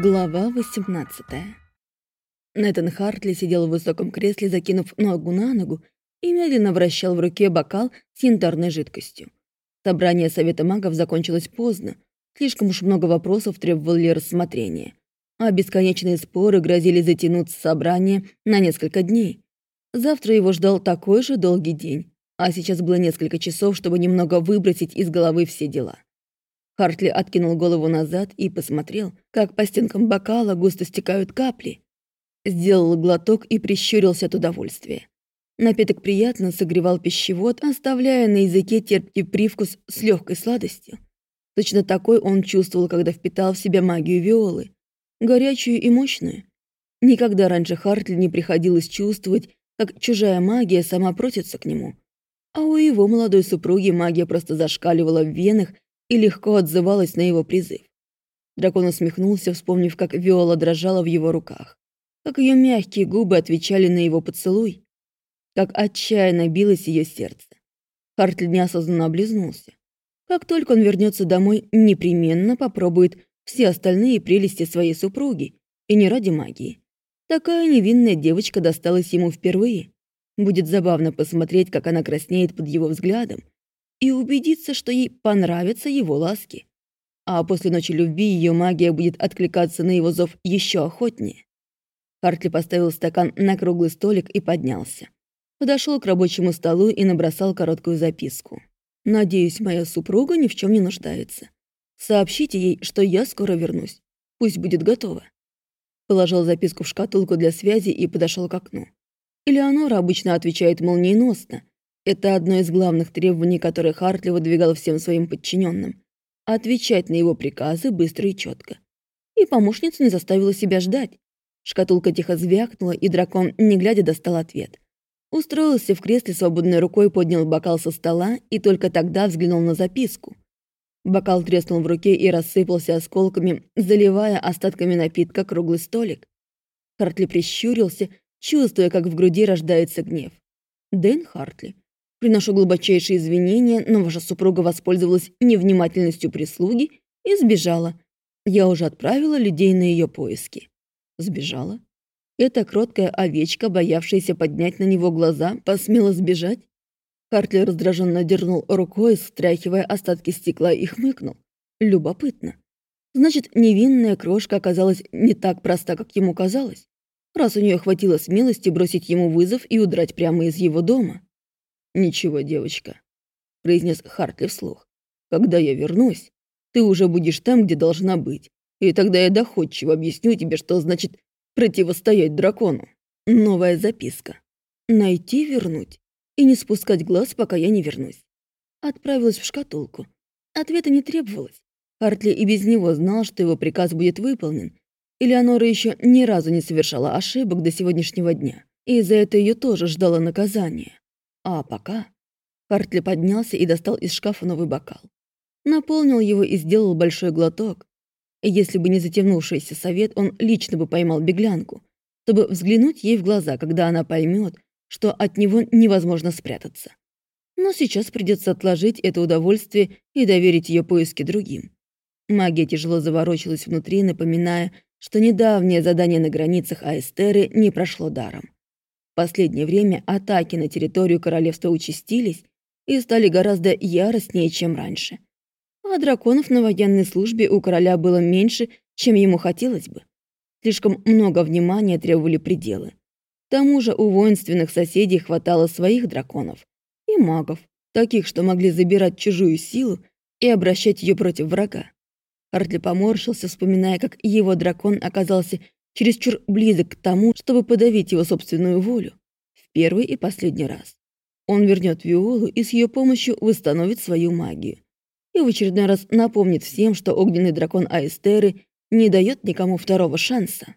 Глава 18 Нэтан Хартли сидел в высоком кресле, закинув ногу на ногу, и медленно вращал в руке бокал с янтарной жидкостью. Собрание Совета магов закончилось поздно, слишком уж много вопросов требовали рассмотрения, а бесконечные споры грозили затянуть собрание на несколько дней. Завтра его ждал такой же долгий день, а сейчас было несколько часов, чтобы немного выбросить из головы все дела. Хартли откинул голову назад и посмотрел, как по стенкам бокала густо стекают капли. Сделал глоток и прищурился от удовольствия. Напиток приятно согревал пищевод, оставляя на языке терпкий привкус с легкой сладостью. Точно такой он чувствовал, когда впитал в себя магию Виолы. Горячую и мощную. Никогда раньше Хартли не приходилось чувствовать, как чужая магия сама просится к нему. А у его молодой супруги магия просто зашкаливала в венах и легко отзывалась на его призыв. Дракон усмехнулся, вспомнив, как Виола дрожала в его руках, как ее мягкие губы отвечали на его поцелуй, как отчаянно билось ее сердце. Хартли неосознанно облизнулся. Как только он вернется домой, непременно попробует все остальные прелести своей супруги, и не ради магии. Такая невинная девочка досталась ему впервые. Будет забавно посмотреть, как она краснеет под его взглядом, и убедиться, что ей понравятся его ласки. А после ночи любви ее магия будет откликаться на его зов еще охотнее. Хартли поставил стакан на круглый столик и поднялся. Подошел к рабочему столу и набросал короткую записку. «Надеюсь, моя супруга ни в чем не нуждается. Сообщите ей, что я скоро вернусь. Пусть будет готова». Положил записку в шкатулку для связи и подошел к окну. Элеонора обычно отвечает молниеносно, это одно из главных требований, которые Хартли выдвигал всем своим подчиненным. Отвечать на его приказы быстро и четко. И помощница не заставила себя ждать. Шкатулка тихо звякнула, и дракон, не глядя, достал ответ. Устроился в кресле, свободной рукой поднял бокал со стола и только тогда взглянул на записку. Бокал треснул в руке и рассыпался осколками, заливая остатками напитка круглый столик. Хартли прищурился, чувствуя, как в груди рождается гнев. Дэн Хартли. Приношу глубочайшие извинения, но ваша супруга воспользовалась невнимательностью прислуги и сбежала. Я уже отправила людей на ее поиски. Сбежала? Эта кроткая овечка, боявшаяся поднять на него глаза, посмела сбежать? Хартли раздраженно дернул рукой, стряхивая остатки стекла и хмыкнул. Любопытно. Значит, невинная крошка оказалась не так проста, как ему казалось, раз у нее хватило смелости бросить ему вызов и удрать прямо из его дома. «Ничего, девочка», — произнес Хартли вслух. «Когда я вернусь, ты уже будешь там, где должна быть, и тогда я доходчиво объясню тебе, что значит противостоять дракону». Новая записка. «Найти, вернуть и не спускать глаз, пока я не вернусь». Отправилась в шкатулку. Ответа не требовалось. Хартли и без него знал, что его приказ будет выполнен. Элеонора еще ни разу не совершала ошибок до сегодняшнего дня, и за это ее тоже ждало наказание. А пока... Хартли поднялся и достал из шкафа новый бокал. Наполнил его и сделал большой глоток. Если бы не затянувшийся совет, он лично бы поймал беглянку, чтобы взглянуть ей в глаза, когда она поймет, что от него невозможно спрятаться. Но сейчас придется отложить это удовольствие и доверить ее поиски другим. Магия тяжело заворочилась внутри, напоминая, что недавнее задание на границах Аэстеры не прошло даром. Последнее время атаки на территорию королевства участились и стали гораздо яростнее, чем раньше. А драконов на военной службе у короля было меньше, чем ему хотелось бы. Слишком много внимания требовали пределы. К тому же у воинственных соседей хватало своих драконов и магов, таких, что могли забирать чужую силу и обращать ее против врага. Артли поморщился, вспоминая, как его дракон оказался чересчур близок к тому, чтобы подавить его собственную волю. В первый и последний раз. Он вернет Виолу и с ее помощью восстановит свою магию. И в очередной раз напомнит всем, что огненный дракон Аистеры не дает никому второго шанса.